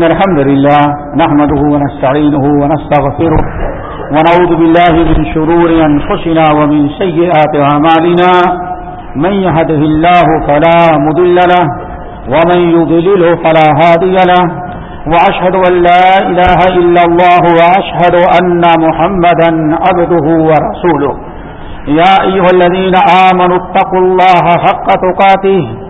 إن الحمد لله نحمده ونستعينه ونستغفره ونعوذ بالله من شرور أنفسنا ومن سيئات عمالنا من يهده الله فلا مدل له ومن يضلله فلا هادي له وأشهد أن لا إله إلا الله وأشهد أن محمدا عبده ورسوله يا أيها الذين آمنوا اتقوا الله حق تقاته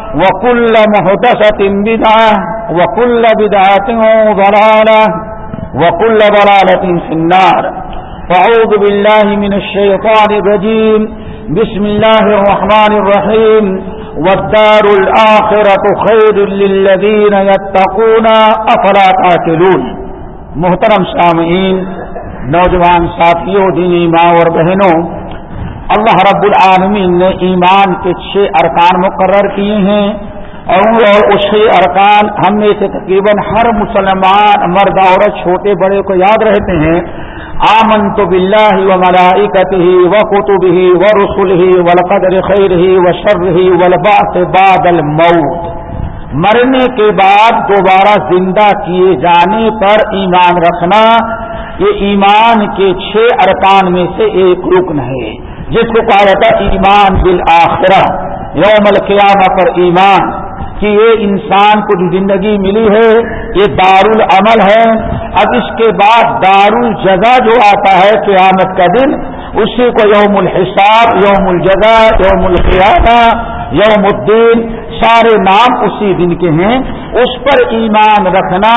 وكل محدثة بدعة وكل بدعة ضلالة وكل ضلالة في النار فعوذ بالله من الشيطان الرجيم بسم الله الرحمن الرحيم والدار الآخرة خير للذين يتقون أفلا تاكلون محترم سامعین نوجوان ساتھیوں، دینی ماں اور بہنوں اللہ رب العالمین نے ایمان کے چھ ارکان مقرر کیے ہیں اور اس چھ ارکان ہم میں سے تقریباً ہر مسلمان مرد عورت چھوٹے بڑے کو یاد رہتے ہیں۔ آمن تو بلّہ و ملائکت ہی و قطب ہی و رسول ہی و القدر خیر ہی و شر ہی ولبا سے بادل موت مرنے کے بعد دوبارہ زندہ کیے جانے پر ایمان رکھنا، یہ ایمان کے چھ ارکان میں سے ایک رکن ہے۔ جس کو کہا جاتا ہے ایمان بالآخرہ، یوم القیامہ پر ایمان، کہ یہ انسان کو جو زندگی ملی ہے، یہ دار العمل ہے۔ اب اس کے بعد دار الجزا جو آتا ہے قیامت کا دن، اسی کو یوم الحساب، یوم الجگہ یوم القیامہ، یوم الدین سارے نام اسی دن کے ہیں۔ اس پر ایمان رکھنا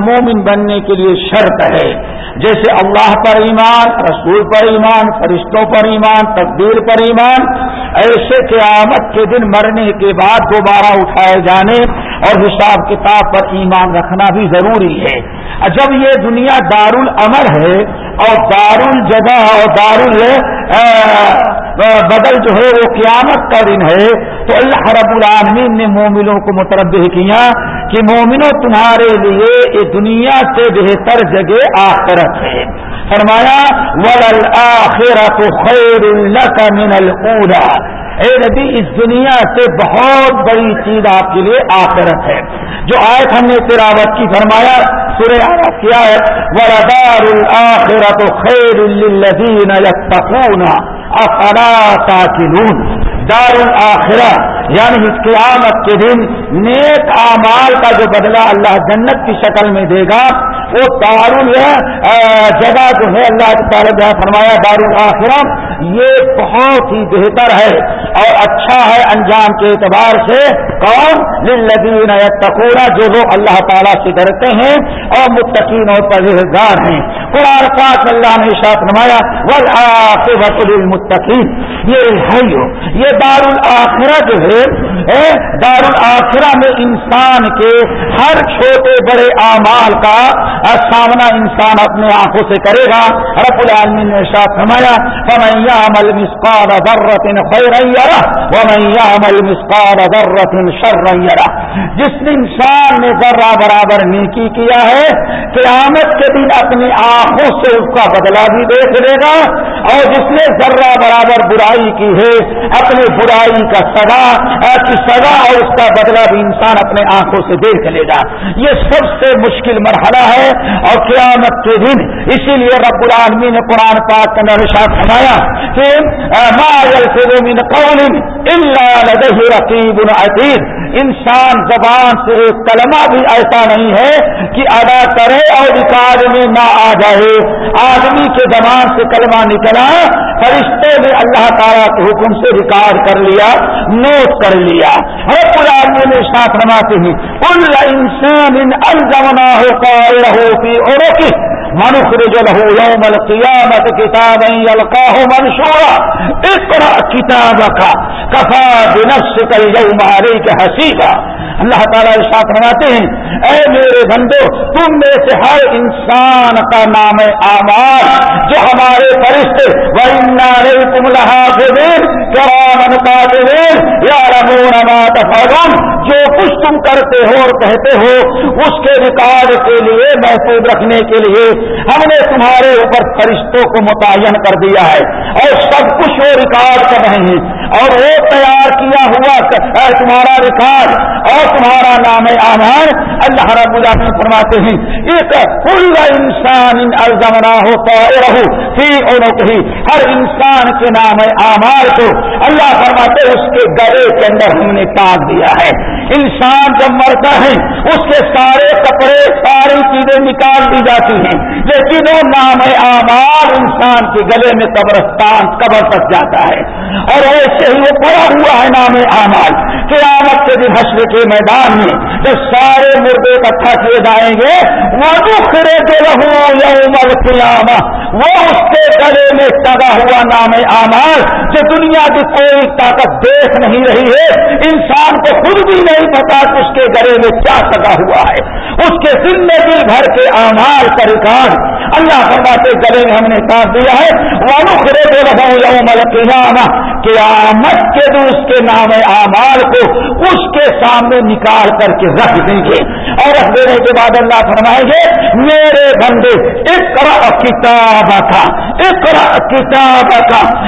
مومن بننے کے لیے شرط ہے۔ جیسے اللہ پر ایمان، رسول پر ایمان، فرشتوں پر ایمان، تقدیر پر ایمان، ایسے قیامت کے دن مرنے کے بعد دوبارہ اٹھائے جانے اور حساب کتاب پر ایمان رکھنا بھی ضروری ہے۔ جب یہ دنیا دار العمر ہے اور دار الجگہ اور دار بدل جو ہے وہ قیامت کا دن ہے۔ تو اللہ رب العالمین نے مومنوں کو متربع کیا کہ مومنوں تمہارے لیے یہ دنیا سے بہتر جگہ آخرت ہے۔ فرمایا ول آخرت خیر من القورا اے نبی، اس دنیا سے بہت بڑی چیز آپ کے لیے آخرت ہے۔ جو آئے ہم نے تیراوت کی، فرمایا، سورہ آیت کیا ہے وردار الآخرت خیر للذین یتقون افلا تاکلون؟ دار الآخرہ یعنی اس قیامت کے دن نیک اعمال کا جو بدلہ اللہ جنت کی شکل میں دے گا، وہ دار جگہ جو ہے اللہ تعالیٰ فرمایا دار الآخرہ یہ بہت ہی بہتر ہے اور اچھا ہے انجام کے اعتبار سے۔ کون للذین یتقون، جو لوگ اللہ تعالیٰ سے ڈرتے ہیں اور متقین اور پرہیزگار ہیں۔ قرآن پاک اللہ نے شاط نمایا والعاقبۃ للمتقین یہ ہے یہ دار الآخرہ جو ہے دار الآخرہ میں انسان کے ہر چھوٹے بڑے اعمال کا سامنا انسان اپنے آنکھوں سے کرے گا۔ رب العالمین نے شاط نمایا يعمل مثقال ذرة خيرا يره، ومن يعمل مثقال ذرة شرا يره۔ جس انسان نے ذرہ برابر نیکی کیا ہے، قیامت کے دن اپنی آنکھوں سے اس کا بدلہ بھی دیکھ لے گا اور جس نے ذرہ برابر برائی کی ہے، اپنی برائی کا سزا کی سزا اور اس کا بدلہ بھی انسان اپنے آنکھوں سے دیکھ لے گا۔ یہ سب سے مشکل مرحلہ ہے اور قیامت کے دن اسی لیے رب العالمی نے قرآن پاک کا نرشاد سنایا کہ ما من قول الا لديه انسان زبان سے ایک کلمہ بھی ایسا نہیں ہے کہ ادا کرے اور ریکارڈ میں نہ آ جائے۔ آدمی کے زبان سے کلمہ نکلا، فرشتے نے اللہ تعالیٰ کے حکم سے ریکارڈ کر لیا، نوٹ کر لیا۔ ہر پورا آدمی نے ساتھ رواتے ہیں ان انسان ان الزمنا ہو پائے رہو کی اور منخرج له يوم القيامة كتابا يلقاه منشورا. اقرأ كتابك. كفى بنفسك اليوم عليك حسيبا. اللہ تعالیٰ ارشاد مناتے ہیں، اے میرے بندو، تم میں سے ہر انسان کا نام آمار جو ہمارے فرشتے یا جو کچھ تم کرتے ہو اور کہتے ہو، اس کے ریکارڈ کے لیے، محفوظ رکھنے کے لیے ہم نے تمہارے اوپر فرشتوں کو متعین کر دیا ہے۔ اور سب کچھ وہ ریکارڈ کر رہے ہیں۔ اور وہ تیار کیا ہوا تمہارا ریکارڈ اور تمہارا نام آمان اللہ رب العالمین فرماتے ہیں، ایک کل انسان الزمنا ہو رہو فی ہی ہر انسان کے نام آمار کو اللہ فرماتے اس کے گلے کے اندر ہم نے ٹانگ دیا ہے۔ انسان جب مرتا ہے، اس کے سارے کپڑے، ساری چیزیں نکال دی جاتی ہیں۔ لیکن وہ نام آمار انسان کے گلے میں قبرستان، قبر تک جاتا ہے۔ اور ایسے ہی وہ پڑا ہوا ہے نام آمار قیامت کے دن حشر کے میدان میں جب سارے مردے اکٹھا کیے جائیں گے، وہ دکھڑے کے رہو یوم القیامہ۔ وہ اس کے گلے میں سگا ہوا نام آمار جو دنیا کی کوئی طاقت دیکھ نہیں رہی ہے۔ انسان کو خود بھی نہیں پتا کہ اس کے گلے میں کیا سگا ہوا ہے۔ اس کے زندگی بھر کے آمار کا ریکارڈ اللہ فرماتے گلے میں ہم نے کاٹ دیا ہے۔ وہ نکھرے کے رہو یوم القیامہ۔ قیامت کے دن اس کے نام اعمال کو اس کے سامنے نکال کر کے رکھ دیں گے۔ اور رکھ دینے کے بعد اللہ فرمائیں گے، میرے بندے اقرا کتاب کا اقرا کتاب کا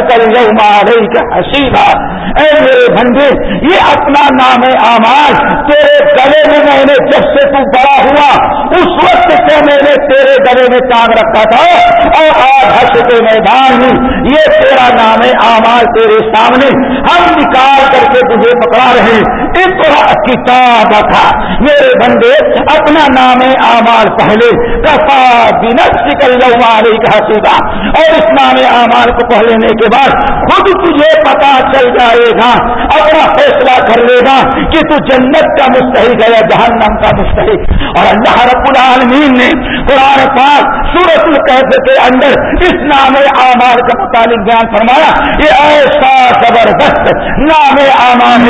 کر مارے کا حسیبہ اے میرے بندے، یہ اپنا نام اعمال تیرے گلے میں میں نے جب سے تو بڑا ہوا، اس وقت سے میں نے تیرے گلے میں ٹانگ رکھا تھا۔ اور آج حش کے میدان میں یہ تیرا نام آمار تیرے سامنے، ہم نکال کر کے تجھے پکڑا رہے اتنا کتاب تھا میرے بندے، اپنا نام آمار پہلے۔ کفا بنس کل کا حصیبہ اور اس نام اعمال کو پڑھ لینے کے بعد خود تجھے پتا چل جائے گا۔ اپنا فیصلہ کر لے گا کہ تو جنت کا مستحق ہے یا جہنم کا مستحق۔ اور اللہ رب العالمین نے قرآن پاک سورت القیف کے اندر اس نام اعمال کا متعلق بیان فرمایا، یہ ایسا زبردست نام اعمال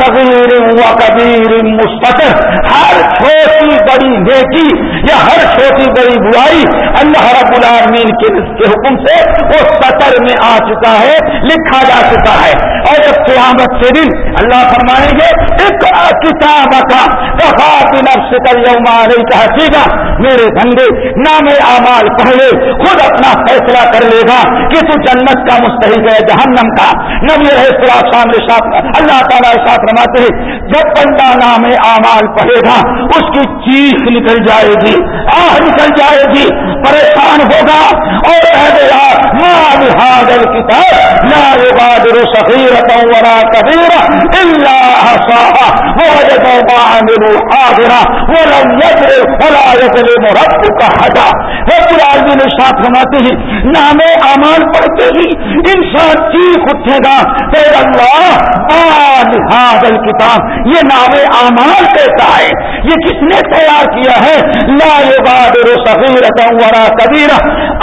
تغیر و کبیر مستقر، ہر چھوٹی بڑی نیکی یا ہر چھوٹی بڑی برائی اللہ رب العالمین کے حکم سے وہ سطر میں آ چکا ہے، لکھا جا چکا ہے۔ اور جب قیامت سے دن اللہ فرمائیں گے ایک کتاب کا کا میرے بندے، نام اعمال پہلے خود اپنا فیصلہ کر لے گا کہ تو جنت کا مستحق ہے، جہنم کا۔ نبی سامنے اللہ تعالیٰ ساتھ رماتے ہیں، جب بندہ نام اعمال پڑھے گا، اس کی چیخ نکل جائے گی، آہ نکل جائے گی، پریشان ہوگا اور کتاب لا يغادر صغيرة ولا كبيرة إلا حصاها ووجدوا ما عملوا حاضرا ولم يدر يظلم ربك حدا رب العالمین ساتھ فرماتے ہیں نام امان پڑھتے ہی انسان چیخ اٹھے گا اے اللہ آل حاضر کتاب یہ نام امان کہتا ہے۔ یہ کس نے تیار کیا ہے؟ لا يغادر صغيرة ولا كبيرة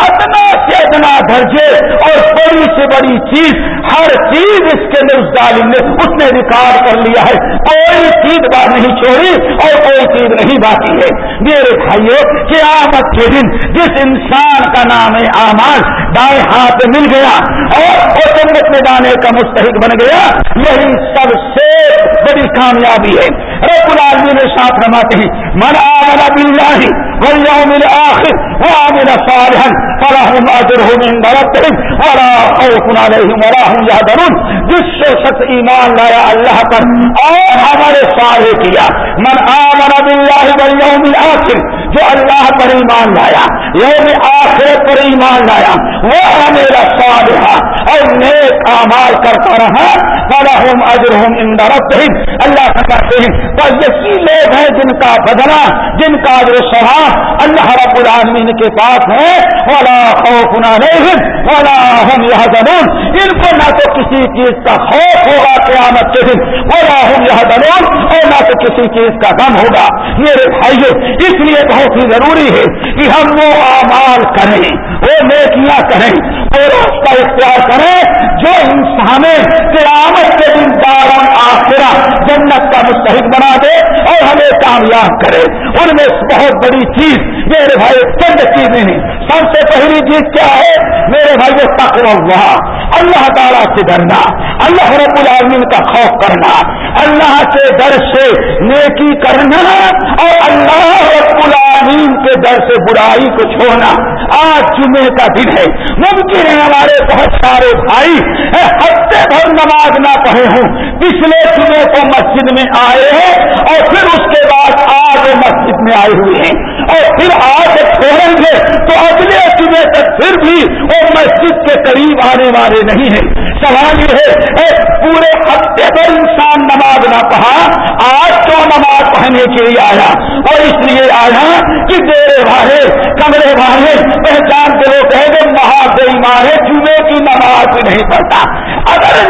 اتنا سے اتنا درجے اور بڑی سے بڑی چیز، ہر چیز اس کے اندر اس ظالم نے، اس نے ریکارڈ کر لیا ہے۔ کوئی چیز بار نہیں چھوڑی اور کوئی چیز نہیں باقی ہے۔ میرے بھائیو، قیامت کے دن جس انسان کا نام ہے آماد دائیں ہاتھ مل گیا اور وہ جنت میں جانے کا مستحق بن گیا، یہی سب سے بڑی کامیابی ہے۔ رب العالمین نے ساتھ رماتے ہیں، من آمن باللہ واليوم الآخر وعمل صالحا فلهم أجرهم عند ربهم ولا خوف عليهم ولا هم يحزنون. جس شخص ایمان لایا، اللہ پر اور ہمارے صالح کیا۔ من آمن بالله واليوم الآخر جو اللہ پر ایمان لایا، یوم آخرت پر ایمان لایا، وہ میرا صالحہ اور نیک اعمال کرتا رہا۔ فلهم اجرهم عند ربهم اللہ فرماتے ہیں تو یہی لوگ ہیں جن کا بدلا جن کا جو سہا اللہ رب العالمین کے پاس ہے۔ ولا خوف علیہم ولا هم يحزنون ان کو نہ تو کسی چیز کا خوف ہوگا قیامت کے دن۔ ولا هم يحزنون اور نہ تو کسی چیز کا غم ہوگا۔ میرے بھائیوں اس لیے بہت ہی ضروری ہے کہ ہم وہ اعمال کریں، وہ نیکیاں کریں، وہ راستہ اختیار کریں جو انسان قیامت کے دن دارن آخرہ جنت کا مستحق بنا دے اور ہمیں کامیاب کرے۔ ان میں بہت بڑی چیز، میرے بھائی چند چیزیں ہیں۔ سب سے پہلی چیز کیا ہے؟ میرے بھائی تقوی اللہ۔ اللہ تعالیٰ سے ڈرنا، اللہ رب العالمین کا خوف کرنا۔ اللہ کے ڈر سے نیکی کرنا اور اللہ رب العالمین کے ڈر سے برائی کو چھوڑنا آج جمعے کا دن ہے۔ ممکن ہے ہمارے بہت سارے بھائی ہفتے بھر نماز نہ پڑھے ہوں۔ پچھلے جمعے کو مسجد میں آئے ہیں اور پھر اس کے بعد آج مسجد میں آئے ہوئے ہیں۔ اور پھر آج چھوڑیں گے تو اگلے جمعے تک پھر بھی وہ مسجد کے قریب آنے والے نہیں ہیں۔ سوال یہ ہے پورے ہفتے پر انسان نماز نہ پڑھا، آج تو نماز پڑھنے کے لیے آیا۔ اور اس لیے آیا کہ ڈیرے بھارے کمرے بھارے پہچان کے لوگ کہہ دے مہا مارے جمعے کی نماز بھی نہیں پڑھتا۔ اگر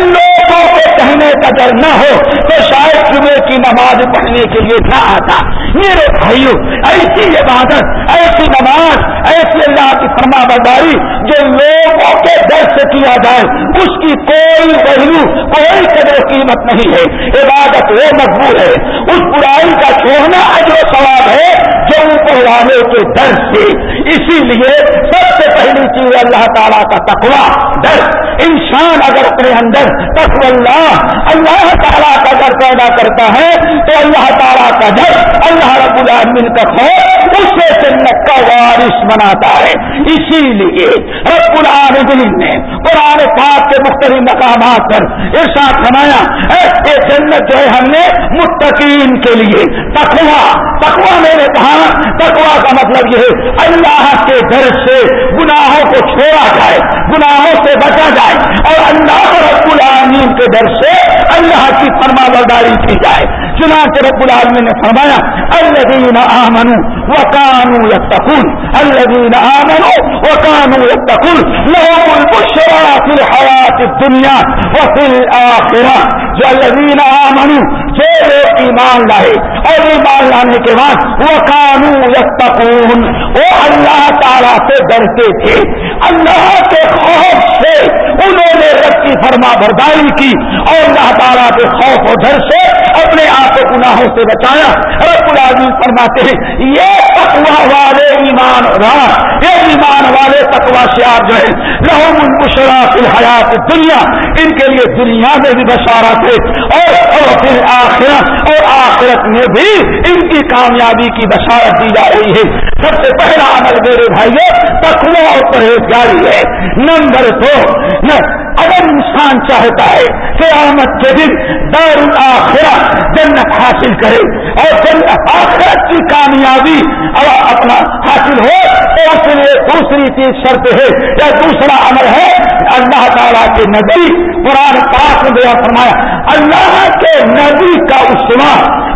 لوگوں کے کہنے کا ڈر نہ ہو تو شاید جمعے کی نماز پڑھنے کے لیے نہ آتا۔ میرے بھائیوں ایسی عبادت، ایسی نماز، ایسی اللہ کی فرما برداری جو لوگوں کے در سے کیا جائے، اس کی کوئی ویلو کوئی قدر قیمت نہیں ہے۔ عبادت وہ مقبول ہے۔ اس برائی کا چھوڑنا اجر ثواب ہے جو اوپر والے کے در سے۔ اسی لیے سب سے پہلی چیز اللہ تعالیٰ کا تقوا ڈر انسان اگر اپنے اندر تقو اللہ اللہ تعالیٰ کا ڈر پیدا کرتا ہے، تو اللہ تعالیٰ کا ڈر اللہ رب العالمین کا خوف اسے جنت کا وارث بناتا ہے۔ اسی لیے رب العالمین نے قرآن پاک کے مختلف مقامات پر ارشاد بنایا ایسے جنت جو ہے ہم نے متقین کے لیے تقوا تقوا میں نے کہا تقوا کا مطلب یہ ہے، اللہ کے ڈر سے گناہوں کو چھوڑا جائے۔ گناہوں سے بچا جائے اور اللہ رب العالمین کے ڈر سے اللہ کی فرما برداری کی جائے۔ چنانچہ رب العالمین نے فرمایا، الذین آمنوا وکانوا یتقون۔ الذین آمنوا وکانوا یتقون۔ لهم البشرى فی الحیات الدنیا وفی الاخرہ۔ جو الذین آمنوا، جو لوگ ایمان لائے اور ایمان لانے کے بعد وہ یتقون۔ وہ اللہ تعالیٰ سے ڈرتے تھے۔ اللہ کے خوف سے انہوں نے رب کی فرما برداری کی اور اللہ تعالیٰ کے خوف و ڈر سے اپنے آپ کو گناہوں سے بچایا۔ رب العالمین فرماتے ہیں، یہ تقوا والے ایمان رات یہ ایمان والے تقوا سے آپ جو ہے لہو منکشرا فی الحیات دنیا ان کے لیے دنیا میں بھی بشارہ تھے اور پھر آخرت، اور آخرت میں بھی ان کی کامیابی کی بشارت دی جا رہی ہے۔ سب سے پہلا عمل میرے بھائیوں تقوا اور پرہیزگاری ہے۔ نمبر دو اگر انسان چاہتا ہے کہ آمد کے دن دار الآخرہ جنت حاصل کرے اور جنت آخرت کی کامیابی اپنا حاصل ہو، تو اس لیے دوسری چیز شرط ہے یا دوسرا عمل ہے اللہ تعالیٰ کے نبی قرآن پاک میں دیا فرمایا، اللہ کے نبی کا اسما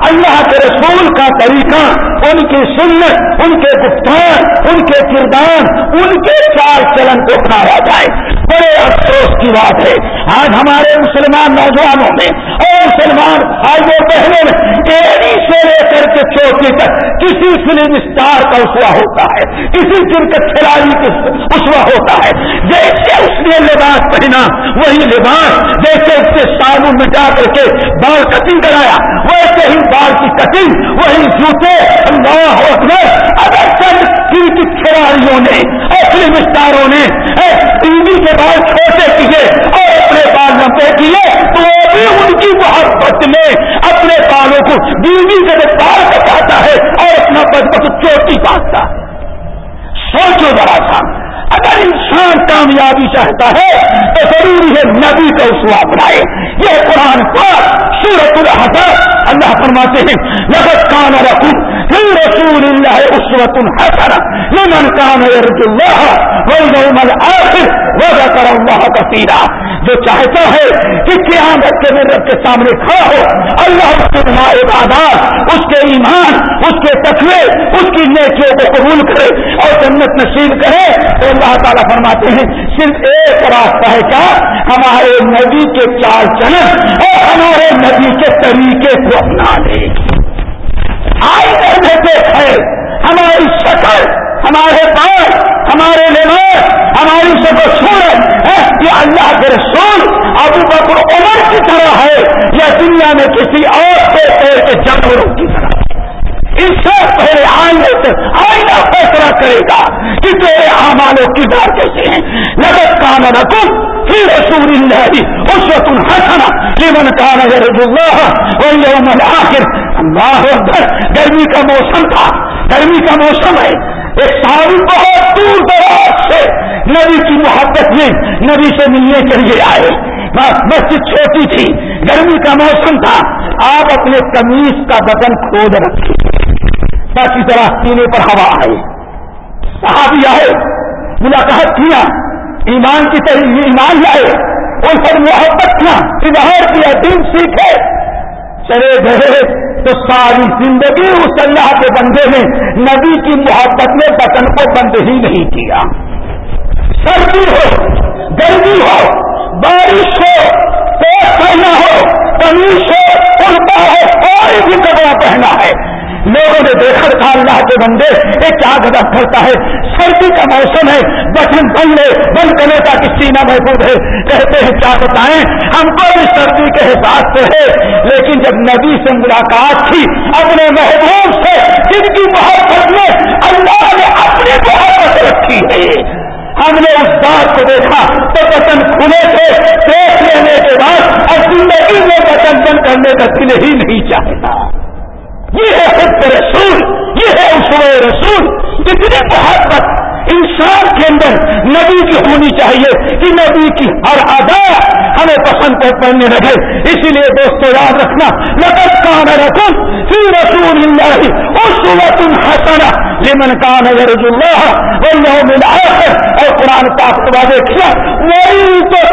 اللہ کے رسول کا طریقہ، ان کی سنت، ان کے گفتار ان کے کردار، ان کے چار چلن کو اپنایا جائے۔ بڑے افسوس کی بات ہے۔ آج ہمارے مسلمان نوجوانوں میں اور مسلمان بھائیوں بہنوں میں ایڑی سے لے کر کے چوٹی تک کسی فلم اسٹار کا اسوا ہوتا ہے، کسی کرکٹ کھلاڑی کا اسوا ہوتا ہے۔ جیسے اس نے لباس پہنا، وہی لباس جیسے اس کے سالو مٹا کر کے بال کٹنگ کرایا۔ ویسے ہی بال کی کٹنگ، وہی جوتے، اللہ اکبر۔ اگر چند کرکٹ کھلاڑیوں نے اور فلم اسٹاروں نے ٹی وی کے بال چھوٹے کیے اور اپنے بال لمبے کیے تو وہ بھی ان کی محبت میں اپنے بالوں کو بیوی کے بال کٹاتا ہے اور اپنا بچپن چوٹی کاٹتا ہے۔ سوچو ذرا سا، اگر انسان کامیابی چاہتا ہے، تو ضروری ہے نبی کا اسوا اپنائے۔ یہ قرآن پر سورت الحسن اللہ فرماتے ہیں لگت کان رکھوں پھر رسول اللہ اسوت الحسن لمن کان يرجو الله واليوم الاخر وذكر الله كثيرا جو چاہتا ہے کہ قیامت کے میں رب کے سامنے کھڑا ہو، اللہ کے عبادات اس کے ایمان، اس کے تقوی، اس کی نیکیوں کو قبول کرے اور جنت نصیب کرے۔ تو اللہ تعالیٰ فرماتے ہیں، صرف ایک راستہ ہے کیا؟ ہمارے نبی کے چار چلن اور ہمارے نبی کے طریقے کو اپنا لے آئی دیتے ہیں ہماری شکل ہمارے پاس ہمارے لباس ہماری سب سورت یہ اللہ کے رسول ابو بکر عمر کی طرح ہے۔ یا دنیا میں کسی اور سے پیر کے جانوروں کی طرح اس سے پہلے آئندہ آئینہ فیصلہ کرے گا کہ تیرے اعمال و کردار کیسے ہیں۔ لگت کام رکھوں پھر رسول اللہ اس وقت ہنسنا جیون کا نظر اللہ اور یوم آخر گرمی کا موسم تھا. گرمی کا موسم ہے. ایک سال بہت دور دراز سے نبی کی محبت میں نبی سے ملنے کے لیے آئے. مسجد چھوٹی تھی. گرمی کا موسم تھا. آپ اپنے کمیز کا بٹن کھود رکھے تاکہ ذرا پینے پر ہوا آئے. صحابی آئے. ملاقات کیا. ایمان کی طرح ایمان لائے، ان پر محبت کیا، اظہار کیا دن سیکھے۔ چلے گئے تو ساری زندگی اس اللہ کے بندے نے نبی کی محبت میں بٹن کو بند ہی نہیں کیا۔ سردی ہو، گرمی ہو، بارش ہو، پیٹ پہنا ہو تمیز ہو الٹا ہو، کوئی بھی کپڑا پہنا ہے۔ لوگوں نے دیکھا تھا اللہ کے بندے یہ کیا گدم کرتا ہے۔ سردی کا موسم ہے، بٹن بند لے بند کرنے کا کس سینا محبوب ہے؟ کہتے ہیں، کیا بتائیں؟ ہم کو بھی سردی کے حساب سے ہے۔ لیکن جب نبی سے ملاقات تھی اپنے محبوب سے، جن کی محبت میں اللہ نے اپنی محبت رکھی ہے۔ ہم نے اس بات کو دیکھا تو بٹن کھلے تھے، دیکھ لینے کے بعد اور زندگی میں بٹن بند کرنے کا دل ہی نہیں چاہتا۔ یہ ہے حب رسول، یہ ہے اصول رسول۔ اتنی محبت انسان کے اندر نبی کی ہونی چاہیے، کہ نبی کی ہر ادا ہمیں پسند پڑنے لگے۔ اسی لیے دوستوں یاد رکھنا لگت کان رقم فی رسول اللہ اس حسنا لمن کان رض اللہ اور اور قرآن پاک واضح کیا وہی تو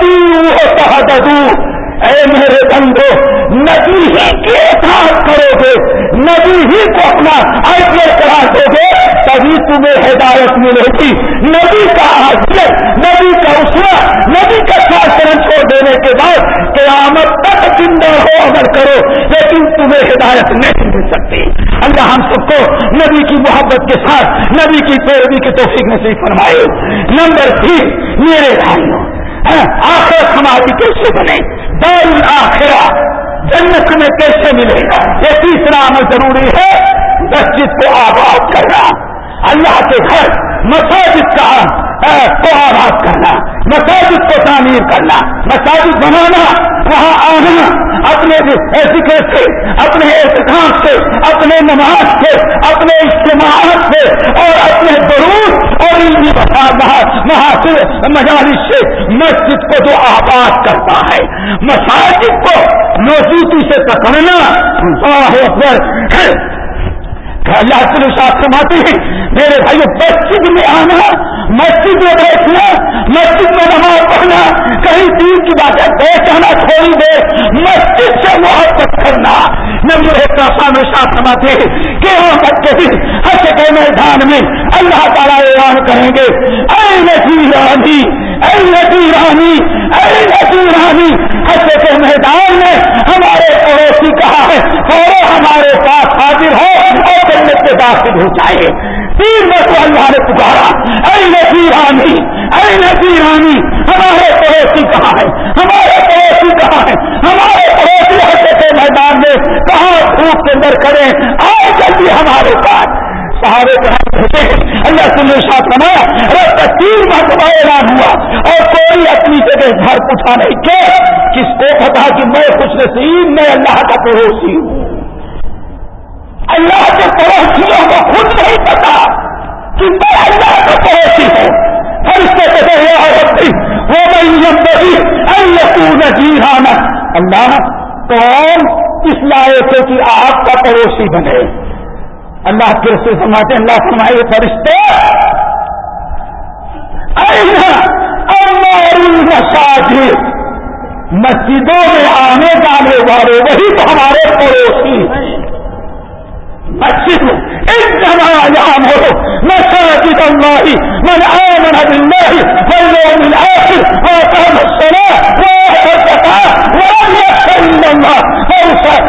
اے میرے بندو، نبی ہی کے احساس کرو گے، نبی ہی کو اپنا آئی پی ایل کرا دو گے، تبھی تمہیں ہدایت ملے گی۔ نبی کا حاصل نبی کا اسرا نبی کا شاشن چھوڑ دینے کے بعد قیامت تک زندہ ہو عمل کرو، لیکن تمہیں ہدایت نہیں مل سکتی۔ اللہ ہم سب کو نبی کی محبت کے ساتھ، نبی کی پیروی کے توفیق نصیب فرمائے۔ نمبر تین، میرے بھائیوں ہاں، آخر ہماری کیسے بنے؟ دار آخرا جنت میں کیسے ملے گا؟ یہ تیسرا عمل ضروری ہے، مسجد کو آباد کرنا، اللہ کے گھر، مساجد کا کو آباد کرنا، مساجد کو تعمیر کرنا، مساجد بنانا، وہاں آنا، اپنے ذکر سے، اپنے احتکام سے، اپنے نماز سے، اپنے اجتماعات سے، اور اپنے ضرور اور مجالس سے مسجد کو جو آباد کرتا ہے، مساجد کو موسیقی سے پکڑنا اللہ کے ساتھ سماتے ہیں۔ میرے بھائی مسجد میں آنا، مسجد میں بیٹھنا، مسجد میں نماز پڑھنا، کہیں دین کی بات بیٹھنا تھوڑی دیر مسجد سے محبت کرنا۔ نمبر ایک کا سامنے ساتھ سماتے ہیں کہ ہاں، ہم دن ہر کے میدان میں اللہ تعالیٰ اعلان کریں گے۔ اے نتی رانی، اے نتی رانی، اے نتی رانی ہر کے میدان میں ہمارے پڑوسی کہا ہے اور ہمارے پاس حاضر ہو اور جنت کے داخل ہو جائے۔ تین مرتبہ اللہ نے پکارا اے نتی رانی، اے نتی رانی، ہمارے پڑوسی کہاں ہے ہمارے پڑوسی کہاں ہے ہمارے پڑوسی ایسے کے میدان میں کہاں دھوپ کے اندر کریں آئے جلدی ہمارے پاس۔ سہارے ہوتے اللہ سن ساتھ بنایا رب تین مرتبہ اعلان ہوا۔ اور کوئی اپنی جگہ گھر پوچھا نہیں، کیوں؟ کس کو پتا کہ میں خوش نصیب میں اللہ کا پڑوسی ہوں؟ اللہ کے پڑوسیوں کو خود نہیں پتا کہ میں اللہ کا پڑوسی ہوں اور اس سے وہ میں اللہ کون اس لائق ہے کہ آپ کا پڑوسی بنے۔ اللہ کے سے سماتے اللہ فرمائے، فرشتے مسجدوں میں آنے جانے والے وہی تو ہمارے پڑوسی ہیں۔ مسجد ایک جمع یام ہو مساجد اللہ من آمن بالله واليوم الآخر وأقام الصلاة وآتى الزكاة ولم يخش إلا الله.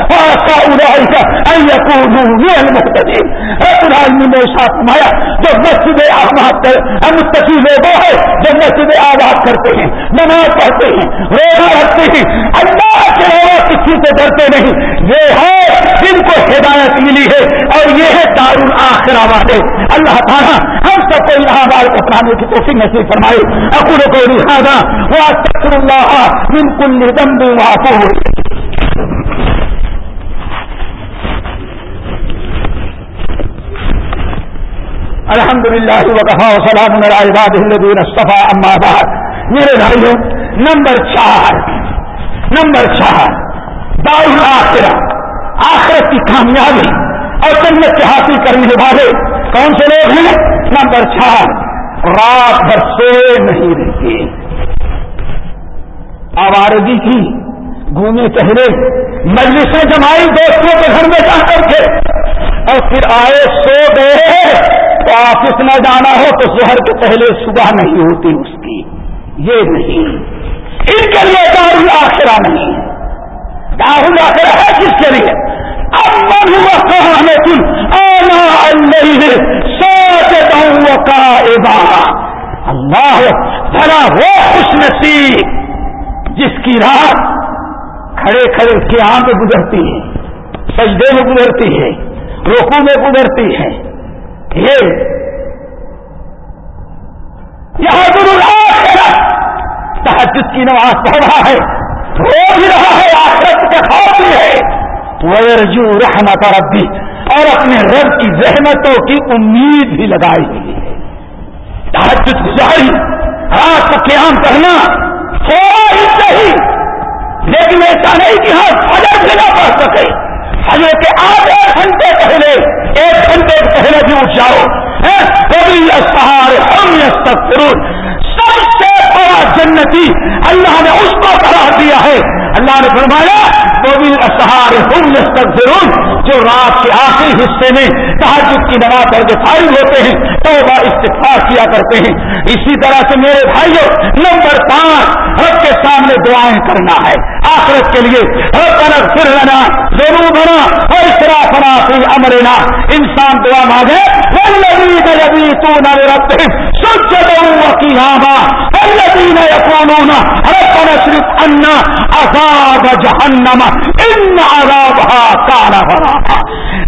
فعسى أولئك أن يكونوا من المهتدين. رب العالمین نے ساتھ مایا جو مسجد آباد ہم متقی لوگ ہے جو مسجد آباد کرتے ہیں نماز پڑھتے ہیں، روزہ رکھتے ہیں. اللہ کے علاوہ کسی سے ڈرتے نہیں. یہ ہے جن کو ہدایت ملی ہے اور یہ ہے دار الآخرہ والے۔ اللہ تعالیٰ ہم سب کو یہاں بار اپنانے کی کوشش نصیب فرمائے۔ اکڑ کو لہٰذا وہ تقر اللہ بالکل ندم بھی واپو الحمد للہ وقفا وسلام العباد الدین صفا اما بعد۔ میرے بھائیوں، نمبر چار۔ نمبر چار۔ دار الآخرہ آخرت کی کامیابی اور جنت کے حاصل کرنے والے کون سے لوگ ہیں؟ نمبر چار، رات بھر سوئے نہیں رہتے۔ آوارگی کی گھومے ٹہرے مجلسیں جمائی، دوستوں کے گھر میں جا کر کے۔ اور پھر آئے، سو گئے۔ تو آفس نہ جانا ہو تو شہر کے پہلے صبح نہیں ہوتی اس کی۔ یہ نہیں۔ ان کے لیے دار آخرا نہیں۔ دار آخرا ہے کس کے لیے؟ امن ہوا کہاں تم آنا اللہ کا اللہ بڑا وہ خوش نصیب جس کی رات کھڑے کھڑے اس کی آنکھ گزرتی ہے، سجدے میں گزرتی ہے روکو میں گزرتی ہے۔ یہ یہاں ضرور تحجد کی نماز پڑھ رہا ہے۔ رو بھی رہا ہے، آخرت کا خوف بھی ہے۔ ورجو رحمت ربی اور اپنے رب کی زحمتوں کی امید بھی لگائی ہوئی ہے۔ تحجد گزاری، رات کو قیام کرنا تھوڑا ہی صحیح لیکن ایسا نہیں کہ ہاں فجر سے نہ پڑھ سکے۔ فجر کے آدھے گھنٹے پہلے، ایک گھنٹے پہلے بھی اٹھ جاؤ۔ کبھی اسہار ہم سب سے بڑا جنتی اللہ نے اس کو قرار دیا ہے۔ اللہ نے فرمایا تو بھی سہارے ہوں جو رات کے آخری حصے میں تحجد کی نماز پڑھ کے فائل ہوتے ہیں تو وہ استفار کیا کرتے ہیں۔ اسی طرح سے میرے بھائیوں، نمبر پانچ، رب کے سامنے دعائیں کرنا ہے۔ آخرت کے لیے رب الگ پھر رہنا ضرور بنا اور اس طرح فنا امرنا۔ انسان دعا مانگے ابھی تو نہ رب سچ کی ہاں الذين يقولون ربنا اصرف عنا عذاب جهنم۔ ان عذابها كان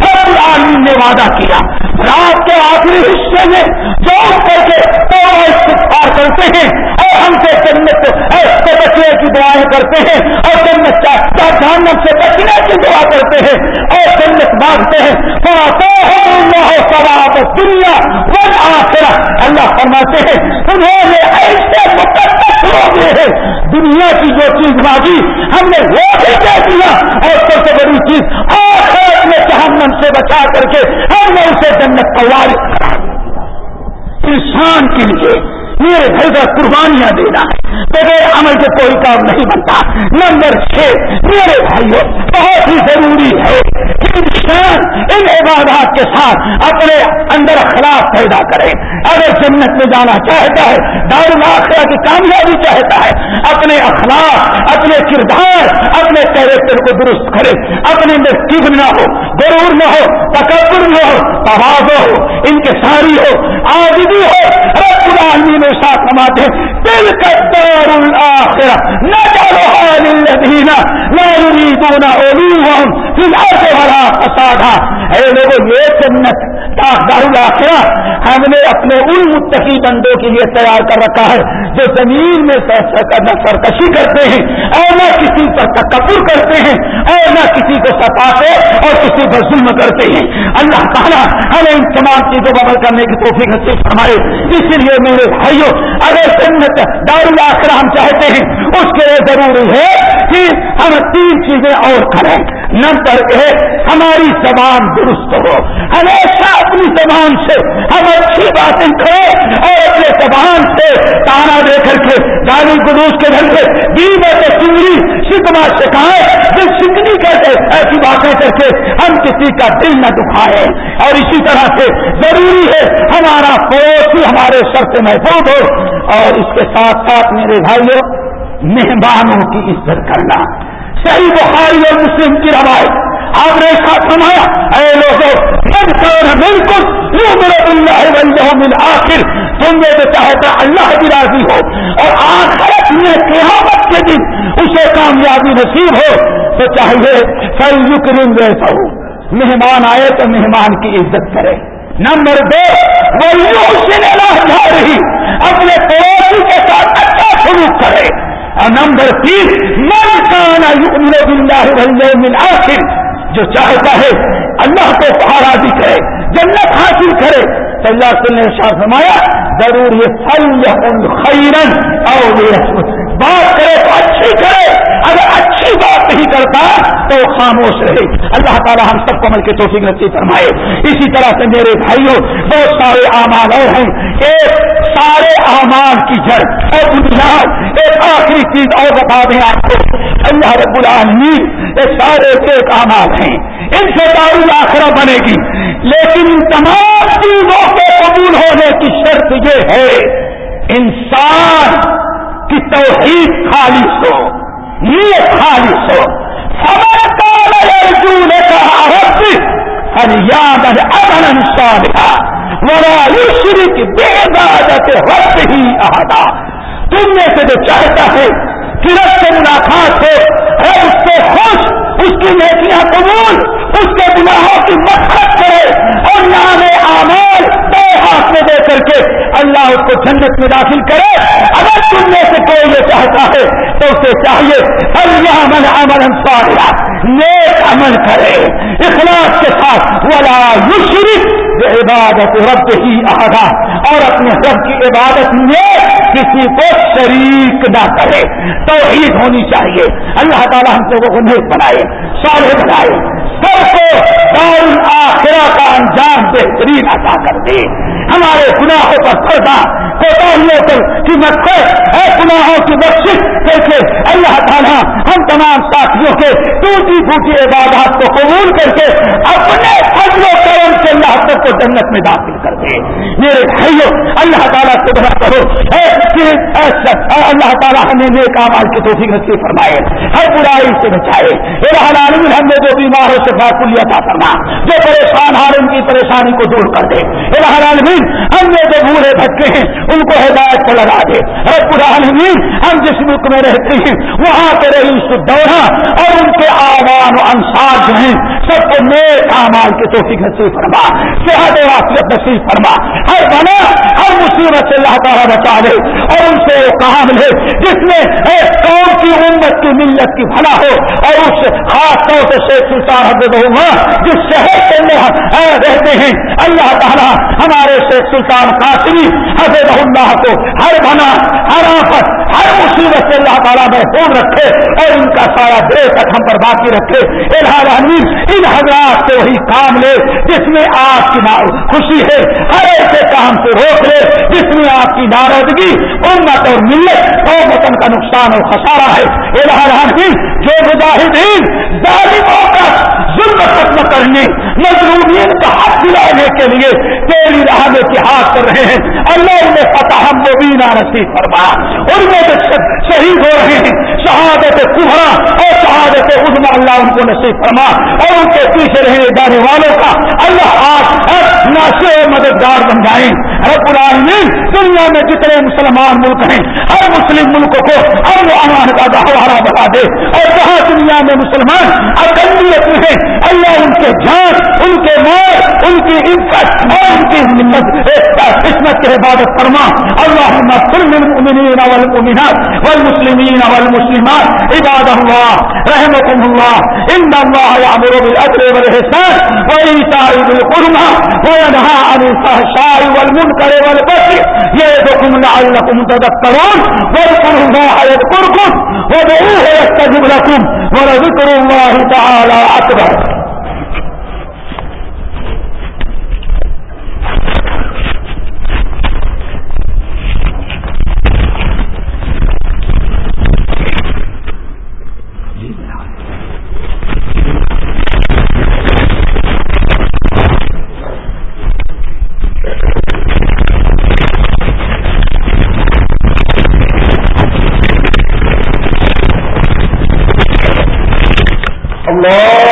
رب العالمین نے وعدہ کیا۔ رات کے آخری حصے میں جو کر کے استغفار کرتے ہیں، اور ہم سے جنت سے بچنے کی دعائیں کرتے ہیں، اور جنت کا جہنم سے بچنے کی دعا کرتے ہیں، اور جنت مانگتے ہیں۔ سواب دنیا ون آخرا اللہ فرماتے ہیں، انہوں نے ایسے مقدس لوگ ہیں۔ دنیا کی جو چیز مانگی، ہم نے وہ بھی دے دیا۔ اور سب سے بڑی چیز آخر میں جہنم سے بچا کر کے ہم نے اسے جنت پوار انسان کے لیے میرے گھر کا قربانیاں دینا ہے۔ بغیر عمل کے کوئی کام نہیں بنتا۔ نمبر چھ، میرے بھائیوں بہت ہی ضروری ہے انسان ان عبادات کے ساتھ اپنے اندر اخلاق پیدا کرے۔ اگر جنت میں جانا چاہتا ہے دار لاخرہ کی کامیابی چاہتا ہے، اپنے اخلاق، اپنے کردار، اپنے کیریکٹر کو درست کرے اپنے اندر کبر نہ ہو غرور نہ ہو، تکبر نہ ہو تواز ہو ان کے ساری ہو، آزادی ہو، رب العالمین میں ساتھ نماتے دل کا دار الآخرہ نہ جانو حال الذین لا یریدون علوهم فی الارض ولا فسادا اے لوگوں یہ جنت دار الآخرہ ہم نے اپنے ان متقی بندوں کے لیے تیار کر رکھا ہے جو زمین میں سرکشی کرتے ہیں اور نہ کسی پر تکبر کرتے ہیں اور نہ کسی کو ستاتے اور کسی پر ظلم کرتے ہیں۔ اللہ تعالیٰ ہمیں ان تمام چیزوں پر عمل کرنے کی توفیق نصیب فرمائے۔ اسی لیے میرے بھائیوں، اگر سنت دار آخر ہم چاہتے ہیں، اس کے لیے ضروری ہے کہ ہم تین چیزیں اور کریں۔ نمبر ایک، ہماری زبان درست ہو۔ ہمیشہ اپنی زبان سے ہم اچھی باتیں کریں اور اپنے زبان سے تانا دے کر کے گالی گلوس کے گھر سے بیمت چنگری شکما سکھائے دل شکنی کہتے، ایسی باتیں کر کے ہم کسی کا دل نہ دکھائے اور اسی طرح سے ضروری ہے ہمارا پڑوسی ہمارے سر سے محفوظ ہو اور اس کے ساتھ ساتھ میرے بھائیوں، مہمانوں کی عزت کرنا۔ صحیح بخاری اور مسلم کی روایت۔ آپ نے ساتھ سنایا اے لوگوں بالکل مل آخر تم نے تو چاہتا اللہ بھی راضی ہو اور آخرت میں قیامت کے دن اسے کامیابی نصیب ہو، تو چاہیے سر یقین جیسا ہو مہمان آئے تو مہمان کی عزت کرے۔ نمبر دو وہ جا رہی اپنے پڑوسی کے ساتھ اچھا سلوک کرے۔ اور نمبر تین من کانا من آخر جو چاہتا ہے اللہ کو پہاڑا بھی کرے، جنت حاصل کرے۔ تو اللہ سے نے شاہ فرمایا، ضرور یہ پھل خیرن اور بات کرے تو اچھی کرے۔ اگر اچھی بات نہیں کرتا تو خاموش رہے۔ اللہ تعالیٰ ہم سب کو عمل کے توفیق نصیب فرمائے۔ اسی طرح سے میرے بھائیوں، بہت سارے اعمال اور ہیں۔ ایک سارے اعمال کی جڑ۔ اور بنیاد ایک آخری چیز اور بتا دیں آپ کو۔ اللہ رب العالمین، یہ سارے ایک اعمال ہیں۔ ان سے دارو آخرہ بنے گی۔ لیکن ان تمام چیزوں کے قبول ہونے کی شرط یہ ہے، انسان کی توحید خالص ہو۔ یہ خالص ہو خبر کال کا یاد امن صالحہ ورا شرک بے عبادت رب ہی احدا تم میں سے جو چاہتا ہے کہ رب سے ملاقات ہو، رب اس سے خوش، اس کی نیکیاں قبول، اس کے گناہوں کی مدد کرے اور نام آمال ہاتھ میں دے کر کے اللہ اس کو جنت میں داخل کرے۔ اگر تم میں سے کوئی یہ چاہتا ہے، تو اسے چاہیے۔ اللہ من عمل نیک عمل کرے۔ اخلاق کے ساتھ، ولا یشرک عبادت رب ہی آگا اور اپنے رب کی عبادت میں کسی کو شریک نہ کرے۔ تو عید ہونی چاہیے۔ اللہ تعالیٰ ہم لوگوں کو نیک بنائے سارے بنائے۔ سب کو آخرا کا انجام بہترین عطا کر دے۔ ہمارے گناہوں پر پردہ کوتا گناہوں کی مقصد اے گناہوں کی بخش دیکھے اللہ تعالیٰ ہم تمام ساتھیوں کے ٹوٹی پھوٹی عبادات کو قبول کر کے اپنے فضل و کرم سے اللہ تک کو جنت میں داخل کر دے۔ میرے بھائیوں، اللہ تعالیٰ سے بڑا کرو۔ اللہ تعالیٰ ہمیں نیک مال کی توفیق نصیب فرمائے۔ ہر برائی سے بچائے۔ العالمین، ہم نے جو بیماروں سے باقل عطا کرنا جو پریشان ہار ان کی پریشانی کو دور کر دے۔ العالمین، ہم نے جو بوڑھے بچے ہیں ان کو ہدایت کو لگا دے۔ رب العالمین ہم جس ملک میں رہتے ہیں، وہاں کے رئیس دورہ اور ان کے آوان و انصار جو ہیں، سب کو نیک اعمال کی توفیق نصیب فرما، صحت وافیت نصیب فرما۔ ہر بنا ہر مصیبت سے اللہ تعالیٰ بچا لے اور ان سے کام لے، جس میں قوم کی امت کی ملت کی بھلا ہو اور اس خاص طور سے شیخ سلطان حضرت ہوا جس شہر کے رہتے ہیں، اللہ تعالیٰ ہمارے شیخ سلطان قاسمی، حضرت اللہ کو ہر بنا ہر آفت ہر مصیبت سے اللہ تعالیٰ محفوظ رکھے اور ان کا سارا دیر تک ہم پر باقی رکھے۔ ان حضرات سے وہی کام لے جس میں آپ کی خوشی ہے۔ ہر ایسے کام سے روک لے جس میں آپ کی ناراضگی، امت اور ملت، اور وطن کا نقصان اور خسارا ہے۔ العالمین جو مجاہدین ظالموں کا ظلم ختم کرنے، مظلومین کا حق دلانے کے لیے تیری راہ میں اتحاد کر رہے ہیں۔ اللہ انہیں فتح مبینہ نصیب فرما۔ ان میں شہید ہو رہے ہیں۔ شہادت کبھرا اور شہادت عظما اللہ ان کو نصیب فرما اور ان کے پیچھے رہنے جانے والوں کا اللہ آج ناشے مددگار بن جائیں۔ رب العالمین، دنیا میں جتنے مسلمان ملک ہیں، ہر مسلم ملک کو ہر امان کا گہوارہ بتا دے۔ اور جہاں دنیا میں مسلمان اقلیت میں ہیں، اللہ ان کے جان، ان کے مار ان کی عزت اور ان کی قسمت کی عبادت فرما۔ اللہ المؤمنین والمؤمنات والمسلمین والمسلمات. عباد اللہ رحمكم الله. ان الله يأمر بالعدل والإحسان وإيتاء ذي القربى وينهى عن الفحشاء والمنكر والبغي يعظكم لعلكم تذكرون. واذكروا الله يذكركم وادعوه يستجب لكم ولذكر الله تعالى أكبر. اللہ